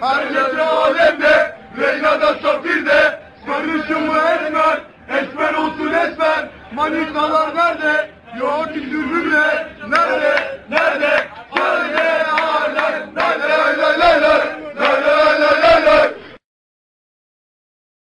Her gece alemde Leyla'da Safir'de Sarışın mı esmer Esmer olsun esmer. Manitalar nerede? Yok ki dürbünle.